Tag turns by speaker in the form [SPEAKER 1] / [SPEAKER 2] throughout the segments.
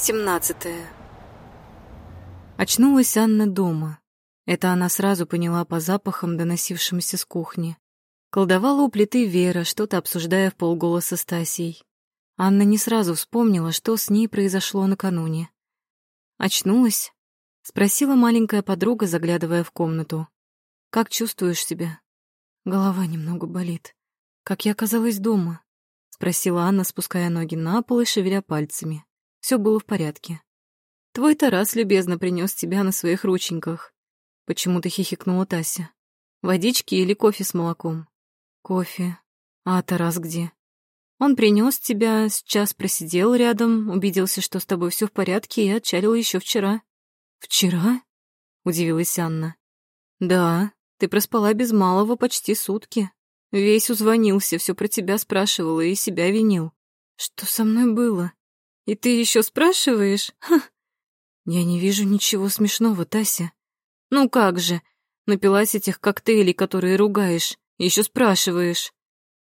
[SPEAKER 1] 17. Очнулась Анна дома. Это она сразу поняла по запахам, доносившимся с кухни. Колдовала у плиты Вера, что-то обсуждая в полголоса с Тасей. Анна не сразу вспомнила, что с ней произошло накануне. «Очнулась?» — спросила маленькая подруга, заглядывая в комнату. «Как чувствуешь себя?» «Голова немного болит. Как я оказалась дома?» — спросила Анна, спуская ноги на пол и шевеля пальцами. Все было в порядке. Твой Тарас любезно принес тебя на своих рученьках. Почему-то хихикнула Тася. Водички или кофе с молоком? Кофе. А Тарас где? Он принес тебя, сейчас просидел рядом, убедился, что с тобой все в порядке, и отчалил еще вчера. Вчера? Удивилась Анна. Да, ты проспала без малого почти сутки. Весь узвонился, все про тебя спрашивал и себя винил. Что со мной было? И ты еще спрашиваешь? Ха. Я не вижу ничего смешного, Тася. Ну как же? Напилась этих коктейлей, которые ругаешь, еще спрашиваешь.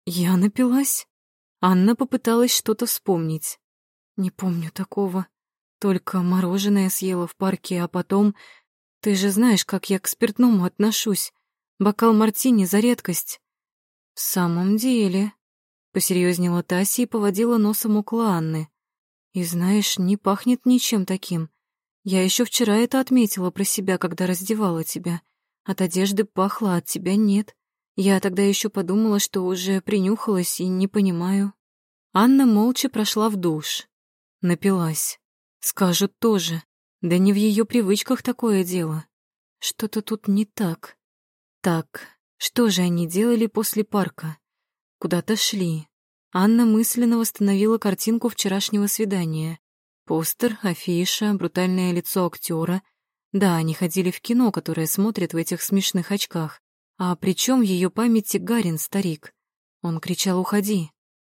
[SPEAKER 1] Я напилась? Анна попыталась что-то вспомнить. Не помню такого. Только мороженое съела в парке, а потом... Ты же знаешь, как я к спиртному отношусь. Бокал мартини за редкость. В самом деле... Посерьезнела Тася и поводила носом около Анны. И знаешь, не пахнет ничем таким. Я еще вчера это отметила про себя, когда раздевала тебя. От одежды пахло, а от тебя нет. Я тогда еще подумала, что уже принюхалась и не понимаю. Анна молча прошла в душ. Напилась. Скажут тоже. Да не в ее привычках такое дело. Что-то тут не так. Так, что же они делали после парка? Куда-то шли. Анна мысленно восстановила картинку вчерашнего свидания. Постер, афиша, брутальное лицо актера. Да, они ходили в кино, которое смотрят в этих смешных очках. А при чем в ее памяти Гарин, старик? Он кричал «Уходи!»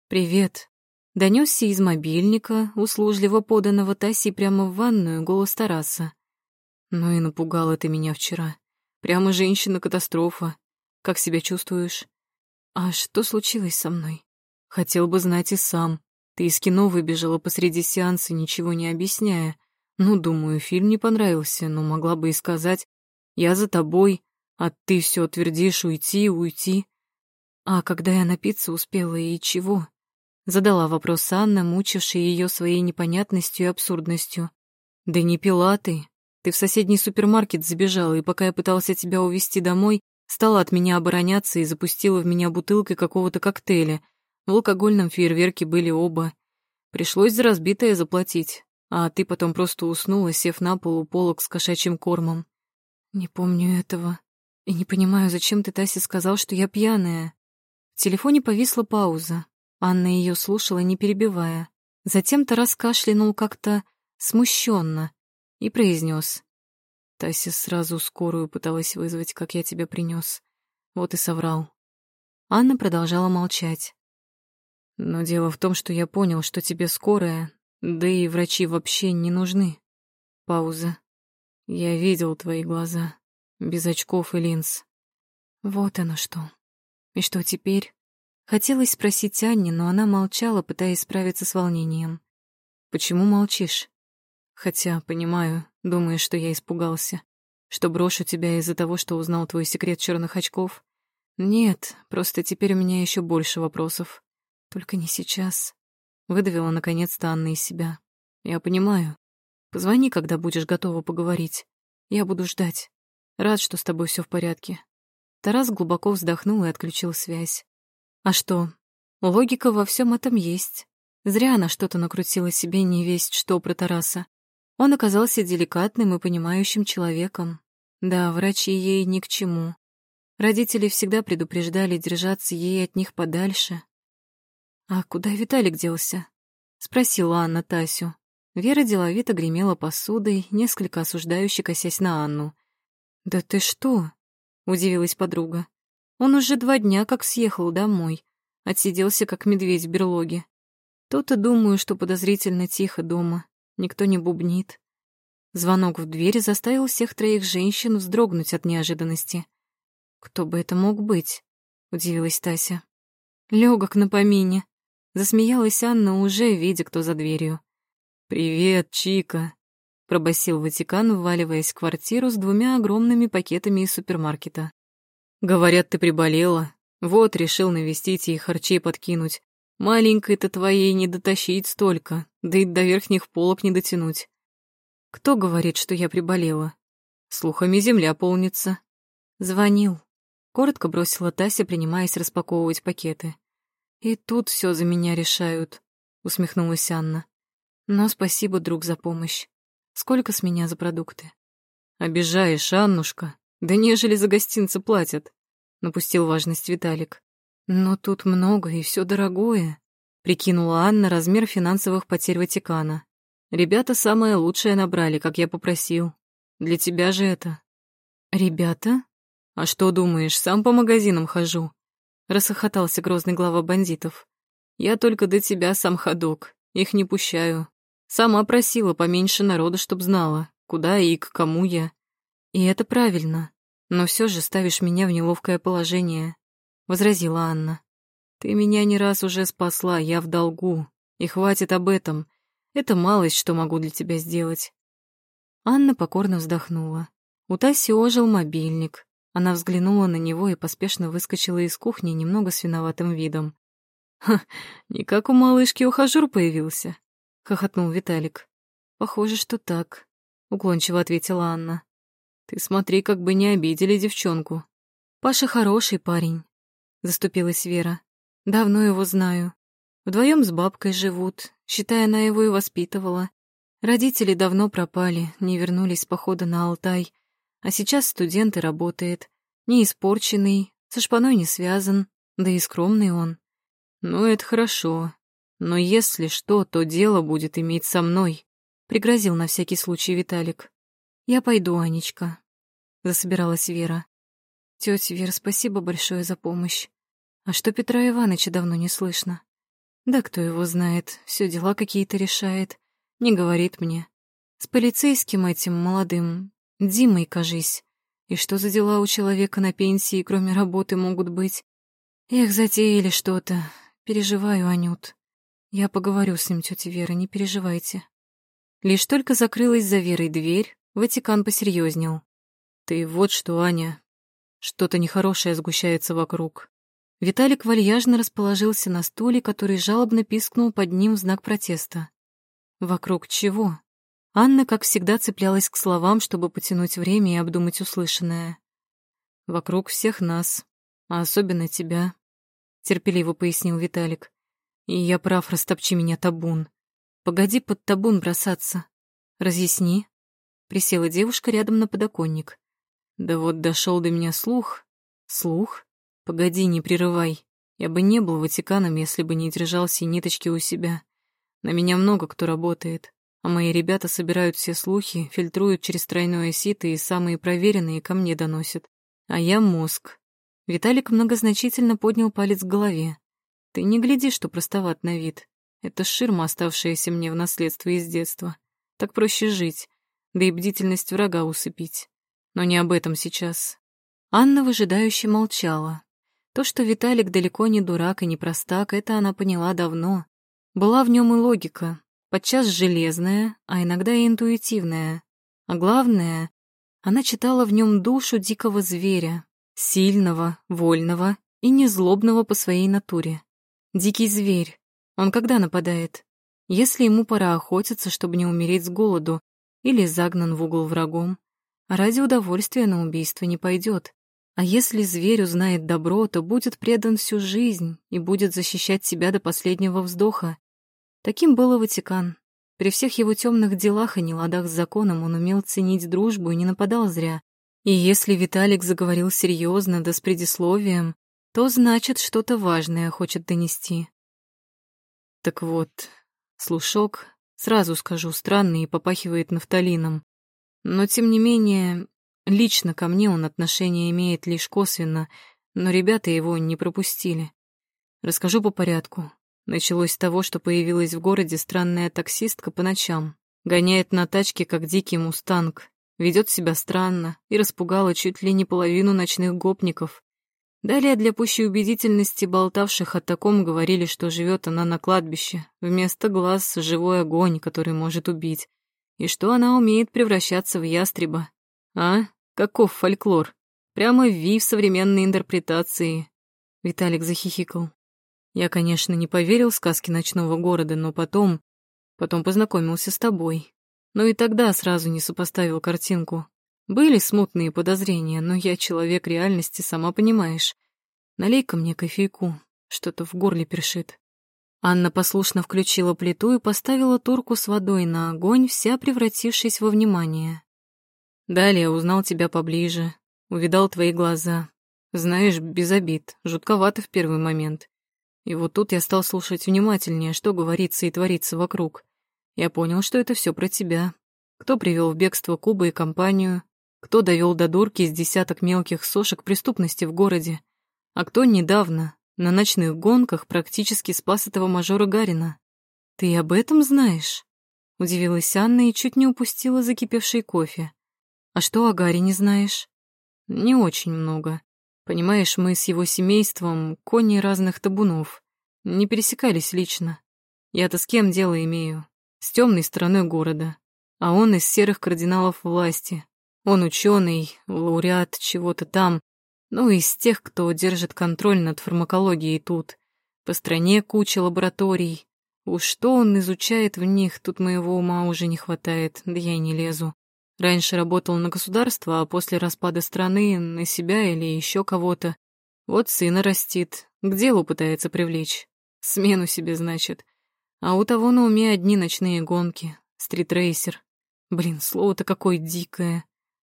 [SPEAKER 1] «Привет!» Донесся из мобильника, услужливо поданного Таси прямо в ванную, голос Тараса. «Ну и напугала ты меня вчера. Прямо женщина-катастрофа. Как себя чувствуешь?» «А что случилось со мной?» Хотел бы знать и сам. Ты из кино выбежала посреди сеанса, ничего не объясняя. Ну, думаю, фильм не понравился, но могла бы и сказать «Я за тобой», а ты все твердишь «Уйти, уйти». А когда я напиться успела и чего? Задала вопрос Анна, мучившая ее своей непонятностью и абсурдностью. «Да не пила ты. Ты в соседний супермаркет забежала, и пока я пытался тебя увезти домой, стала от меня обороняться и запустила в меня бутылкой какого-то коктейля — в алкогольном фейерверке были оба. Пришлось за разбитое заплатить, а ты потом просто уснула, сев на пол у полок с кошачьим кормом. Не помню этого. И не понимаю, зачем ты, Тася, сказал, что я пьяная. В телефоне повисла пауза. Анна ее слушала, не перебивая. Затем Тарас кашлянул как-то смущенно и произнес: Тася сразу скорую пыталась вызвать, как я тебя принес. Вот и соврал. Анна продолжала молчать. Но дело в том, что я понял, что тебе скорая, да и врачи вообще не нужны. Пауза. Я видел твои глаза, без очков и линз. Вот оно что. И что теперь? Хотелось спросить Анне, но она молчала, пытаясь справиться с волнением. Почему молчишь? Хотя, понимаю, думаешь, что я испугался, что брошу тебя из-за того, что узнал твой секрет черных очков. Нет, просто теперь у меня еще больше вопросов. Только не сейчас. Выдавила наконец-то Анна из себя. Я понимаю. Позвони, когда будешь готова поговорить. Я буду ждать. Рад, что с тобой все в порядке. Тарас глубоко вздохнул и отключил связь. А что? Логика во всем этом есть. Зря она что-то накрутила себе не весть что про Тараса. Он оказался деликатным и понимающим человеком. Да, врачи ей ни к чему. Родители всегда предупреждали держаться ей от них подальше, «А куда Виталик делся?» — спросила Анна Тасю. Вера деловито гремела посудой, несколько осуждающе косясь на Анну. «Да ты что?» — удивилась подруга. «Он уже два дня как съехал домой, отсиделся как медведь в берлоге. То-то думаю, что подозрительно тихо дома, никто не бубнит». Звонок в дверь заставил всех троих женщин вздрогнуть от неожиданности. «Кто бы это мог быть?» — удивилась Тася. «Лёгок на помине», Засмеялась Анна, уже видя, кто за дверью. «Привет, Чика», — пробасил Ватикан, вваливаясь в квартиру с двумя огромными пакетами из супермаркета. «Говорят, ты приболела. Вот, решил навестить и харчей подкинуть. Маленькой-то твоей не дотащить столько, да и до верхних полок не дотянуть. Кто говорит, что я приболела? Слухами земля полнится. Звонил. Коротко бросила Тася, принимаясь распаковывать пакеты. И тут все за меня решают, усмехнулась Анна. Но спасибо, друг, за помощь. Сколько с меня за продукты? Обижаешь, Аннушка. Да нежели за гостинцы платят, напустил важность Виталик. Но тут много и все дорогое, прикинула Анна размер финансовых потерь Ватикана. Ребята самое лучшее набрали, как я попросил. Для тебя же это. Ребята? А что думаешь, сам по магазинам хожу? Рассохотался грозный глава бандитов. Я только до тебя сам ходок, их не пущаю. Сама просила поменьше народа, чтоб знала, куда и к кому я. И это правильно, но все же ставишь меня в неловкое положение. — возразила Анна. «Ты меня не раз уже спасла, я в долгу, и хватит об этом. Это малость, что могу для тебя сделать». Анна покорно вздохнула. У Таси ожил мобильник. Она взглянула на него и поспешно выскочила из кухни немного с виноватым видом. «Ха, не как у малышки ухажёр появился», — хохотнул Виталик. «Похоже, что так», — уклончиво ответила Анна. «Ты смотри, как бы не обидели девчонку. Паша хороший парень, заступилась Вера. Давно его знаю. Вдвоем с бабкой живут, считая, она его и воспитывала. Родители давно пропали, не вернулись с похода на Алтай, а сейчас студент и работает. Не испорченный, со шпаной не связан, да и скромный он. Ну, это хорошо. Но если что, то дело будет иметь со мной, пригрозил на всякий случай Виталик. Я пойду, Анечка, засобиралась Вера. Тетя Вера, спасибо большое за помощь. А что Петра Ивановича давно не слышно? Да кто его знает, все дела какие-то решает. Не говорит мне. С полицейским этим молодым, Димой, кажись. И что за дела у человека на пенсии, кроме работы, могут быть? Эх, затеяли что-то. Переживаю, Анют. Я поговорю с ним, тетя Вера, не переживайте. Лишь только закрылась за Верой дверь, Ватикан посерьезнел. Ты вот что, Аня. Что-то нехорошее сгущается вокруг. Виталик вальяжно расположился на стуле, который жалобно пискнул под ним в знак протеста. Вокруг чего? Анна, как всегда, цеплялась к словам, чтобы потянуть время и обдумать услышанное. «Вокруг всех нас, а особенно тебя», — терпеливо пояснил Виталик. «И я прав, растопчи меня табун. Погоди под табун бросаться. Разъясни». Присела девушка рядом на подоконник. «Да вот дошел до меня слух». «Слух? Погоди, не прерывай. Я бы не был Ватиканом, если бы не держал все ниточки у себя. На меня много кто работает, а мои ребята собирают все слухи, фильтруют через тройное сито и самые проверенные ко мне доносят. А я мозг. Виталик многозначительно поднял палец к голове. Ты не гляди, что простоват на вид. Это ширма, оставшаяся мне в наследство из детства. Так проще жить, да и бдительность врага усыпить. Но не об этом сейчас. Анна выжидающе молчала, то, что Виталик далеко не дурак и не простак, это она поняла давно. Была в нем и логика, подчас железная, а иногда и интуитивная. А главное, она читала в нем душу дикого зверя, сильного, вольного и незлобного по своей натуре. Дикий зверь. Он когда нападает? Если ему пора охотиться, чтобы не умереть с голоду, или загнан в угол врагом. Ради удовольствия на убийство не пойдет. А если зверь узнает добро, то будет предан всю жизнь и будет защищать себя до последнего вздоха. Таким был и Ватикан. При всех его темных делах и неладах с законом он умел ценить дружбу и не нападал зря. И если Виталик заговорил серьезно, да с предисловием, то значит, что-то важное хочет донести. Так вот, слушок, сразу скажу, странный и попахивает нафталином. Но, тем не менее, Лично ко мне он отношение имеет лишь косвенно, но ребята его не пропустили. Расскажу по порядку. Началось с того, что появилась в городе странная таксистка по ночам. Гоняет на тачке, как дикий мустанг. Ведет себя странно и распугала чуть ли не половину ночных гопников. Далее для пущей убедительности болтавших о таком говорили, что живет она на кладбище, вместо глаз живой огонь, который может убить, и что она умеет превращаться в ястреба. А? Каков фольклор? Прямо ви в современной интерпретации. Виталик захихикал. Я, конечно, не поверил в сказки ночного города, но потом... Потом познакомился с тобой. Но и тогда сразу не сопоставил картинку. Были смутные подозрения, но я человек реальности, сама понимаешь. Налей-ка мне кофейку, что-то в горле першит. Анна послушно включила плиту и поставила турку с водой на огонь, вся превратившись во внимание. Далее узнал тебя поближе, увидал твои глаза. Знаешь, без обид, жутковато в первый момент. И вот тут я стал слушать внимательнее, что говорится и творится вокруг. Я понял, что это все про тебя. Кто привел в бегство Куба и компанию, кто довел до дурки из десяток мелких сошек преступности в городе, а кто недавно на ночных гонках практически спас этого мажора Гарина. Ты об этом знаешь? Удивилась Анна и чуть не упустила закипевший кофе. А что о Гарине знаешь? Не очень много. Понимаешь, мы с его семейством кони разных табунов. Не пересекались лично. Я-то с кем дело имею? С темной стороной города. А он из серых кардиналов власти, он ученый, лауреат чего-то там, ну, из тех, кто держит контроль над фармакологией тут. По стране куча лабораторий. Уж что он изучает в них, тут моего ума уже не хватает, да я и не лезу. Раньше работал на государство, а после распада страны на себя или еще кого-то. Вот сына растит, к делу пытается привлечь. Смену себе, значит. А у того на уме одни ночные гонки. Стритрейсер. Блин, слово-то какое дикое.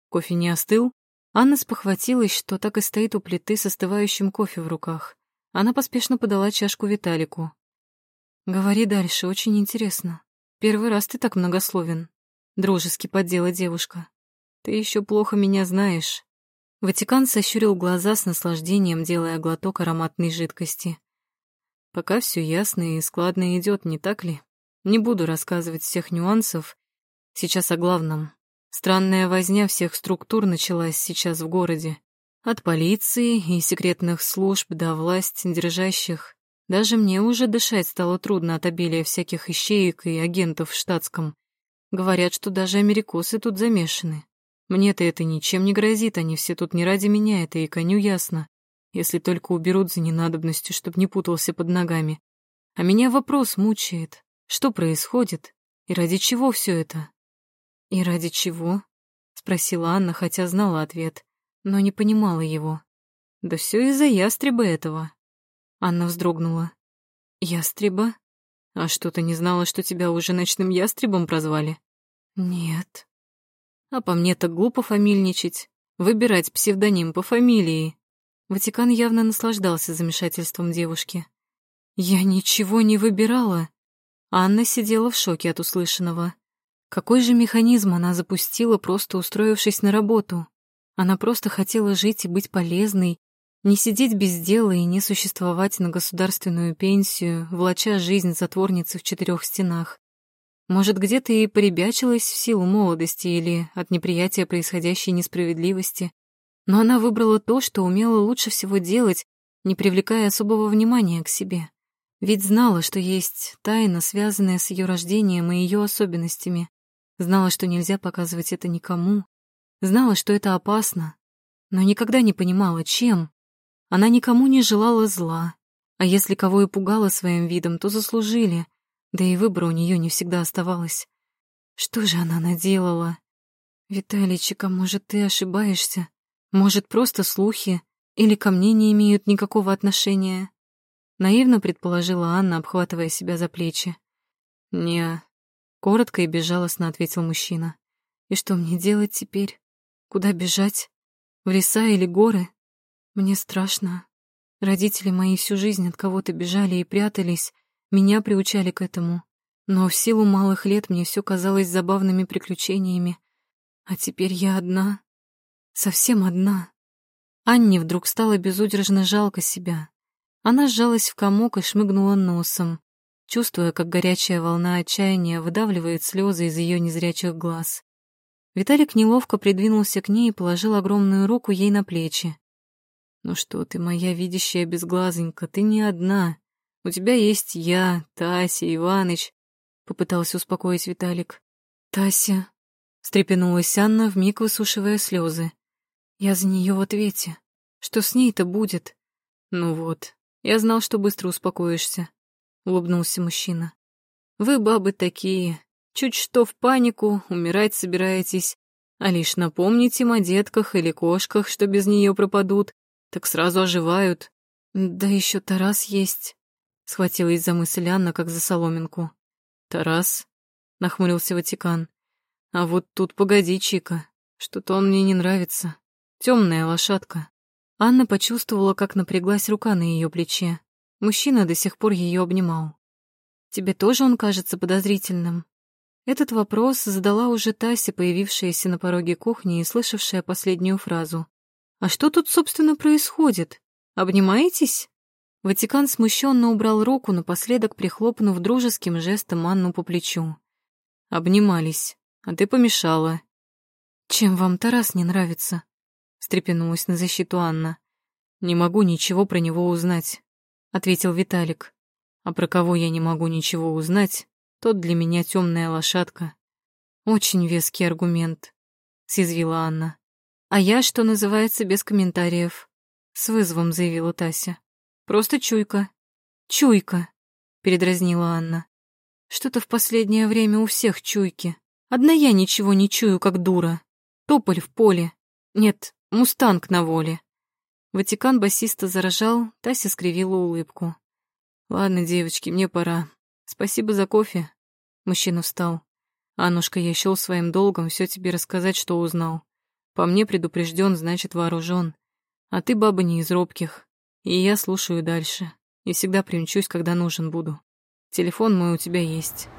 [SPEAKER 1] Кофе не остыл? Анна спохватилась, что так и стоит у плиты с остывающим кофе в руках. Она поспешно подала чашку Виталику. «Говори дальше, очень интересно. Первый раз ты так многословен». Дружески поддела девушка. «Ты еще плохо меня знаешь». Ватикан сощурил глаза с наслаждением, делая глоток ароматной жидкости. «Пока все ясно и складно идет, не так ли? Не буду рассказывать всех нюансов. Сейчас о главном. Странная возня всех структур началась сейчас в городе. От полиции и секретных служб до власть держащих. Даже мне уже дышать стало трудно от обилия всяких ищеек и агентов в штатском. Говорят, что даже америкосы тут замешаны. Мне-то это ничем не грозит, они все тут не ради меня, это и коню ясно. Если только уберут за ненадобностью, чтоб не путался под ногами. А меня вопрос мучает. Что происходит? И ради чего все это? «И ради чего?» — спросила Анна, хотя знала ответ, но не понимала его. «Да все из-за ястреба этого». Анна вздрогнула. «Ястреба? А что, ты не знала, что тебя уже ночным ястребом прозвали?» «Нет». «А по мне так глупо фамильничать, выбирать псевдоним по фамилии». Ватикан явно наслаждался замешательством девушки. «Я ничего не выбирала». Анна сидела в шоке от услышанного. Какой же механизм она запустила, просто устроившись на работу? Она просто хотела жить и быть полезной, не сидеть без дела и не существовать на государственную пенсию, влача жизнь затворницы в четырех стенах. Может, где-то и поребячилась в силу молодости или от неприятия происходящей несправедливости, но она выбрала то, что умела лучше всего делать, не привлекая особого внимания к себе. Ведь знала, что есть тайна, связанная с ее рождением и ее особенностями. Знала, что нельзя показывать это никому. Знала, что это опасно. Но никогда не понимала, чем. Она никому не желала зла. А если кого и пугала своим видом, то заслужили. Да и выбора у нее не всегда оставалось. Что же она наделала? Виталичек, а может, ты ошибаешься? Может, просто слухи? Или ко мне не имеют никакого отношения? Наивно предположила Анна, обхватывая себя за плечи. «Не, Коротко и безжалостно ответил мужчина. И что мне делать теперь? Куда бежать? В леса или горы? Мне страшно. Родители мои всю жизнь от кого-то бежали и прятались, меня приучали к этому. Но в силу малых лет мне все казалось забавными приключениями. А теперь я одна. Совсем одна. Анне вдруг стало безудержно жалко себя. Она сжалась в комок и шмыгнула носом чувствуя, как горячая волна отчаяния выдавливает слезы из ее незрячих глаз. Виталик неловко придвинулся к ней и положил огромную руку ей на плечи. Ну что ты, моя видящая безглазенька, ты не одна. У тебя есть я, Тася, Иваныч, попытался успокоить Виталик. Тася, встрепенулась Анна, вмиг высушивая слезы. Я за нее в ответе. Что с ней-то будет? Ну вот, я знал, что быстро успокоишься, улыбнулся мужчина. Вы, бабы, такие. Чуть что в панику, умирать собираетесь, а лишь напомните им о детках или кошках, что без нее пропадут, так сразу оживают. Да еще Тарас есть. Схватилась за мысль Анна, как за соломинку. Тарас? Нахмурился Ватикан. А вот тут погоди, Чика. Что-то он мне не нравится. Темная лошадка. Анна почувствовала, как напряглась рука на ее плече. Мужчина до сих пор ее обнимал. «Тебе тоже он кажется подозрительным?» Этот вопрос задала уже Тася, появившаяся на пороге кухни и слышавшая последнюю фразу. «А что тут, собственно, происходит? Обнимаетесь?» Ватикан смущенно убрал руку, напоследок прихлопнув дружеским жестом Анну по плечу. «Обнимались, а ты помешала». «Чем вам Тарас не нравится?» — встрепенулась на защиту Анна. «Не могу ничего про него узнать», — ответил Виталик. «А про кого я не могу ничего узнать, тот для меня темная лошадка». «Очень веский аргумент», — съязвила Анна. «А я, что называется, без комментариев», — с вызовом заявила Тася. «Просто чуйка». «Чуйка», — передразнила Анна. «Что-то в последнее время у всех чуйки. Одна я ничего не чую, как дура. Тополь в поле. Нет, мустанг на воле». Ватикан басиста заражал, Тася скривила улыбку. «Ладно, девочки, мне пора. Спасибо за кофе». Мужчина встал. «Аннушка, я счёл своим долгом все тебе рассказать, что узнал. По мне предупрежден, значит вооружен. А ты, баба, не из робких. И я слушаю дальше. И всегда примчусь, когда нужен буду. Телефон мой у тебя есть.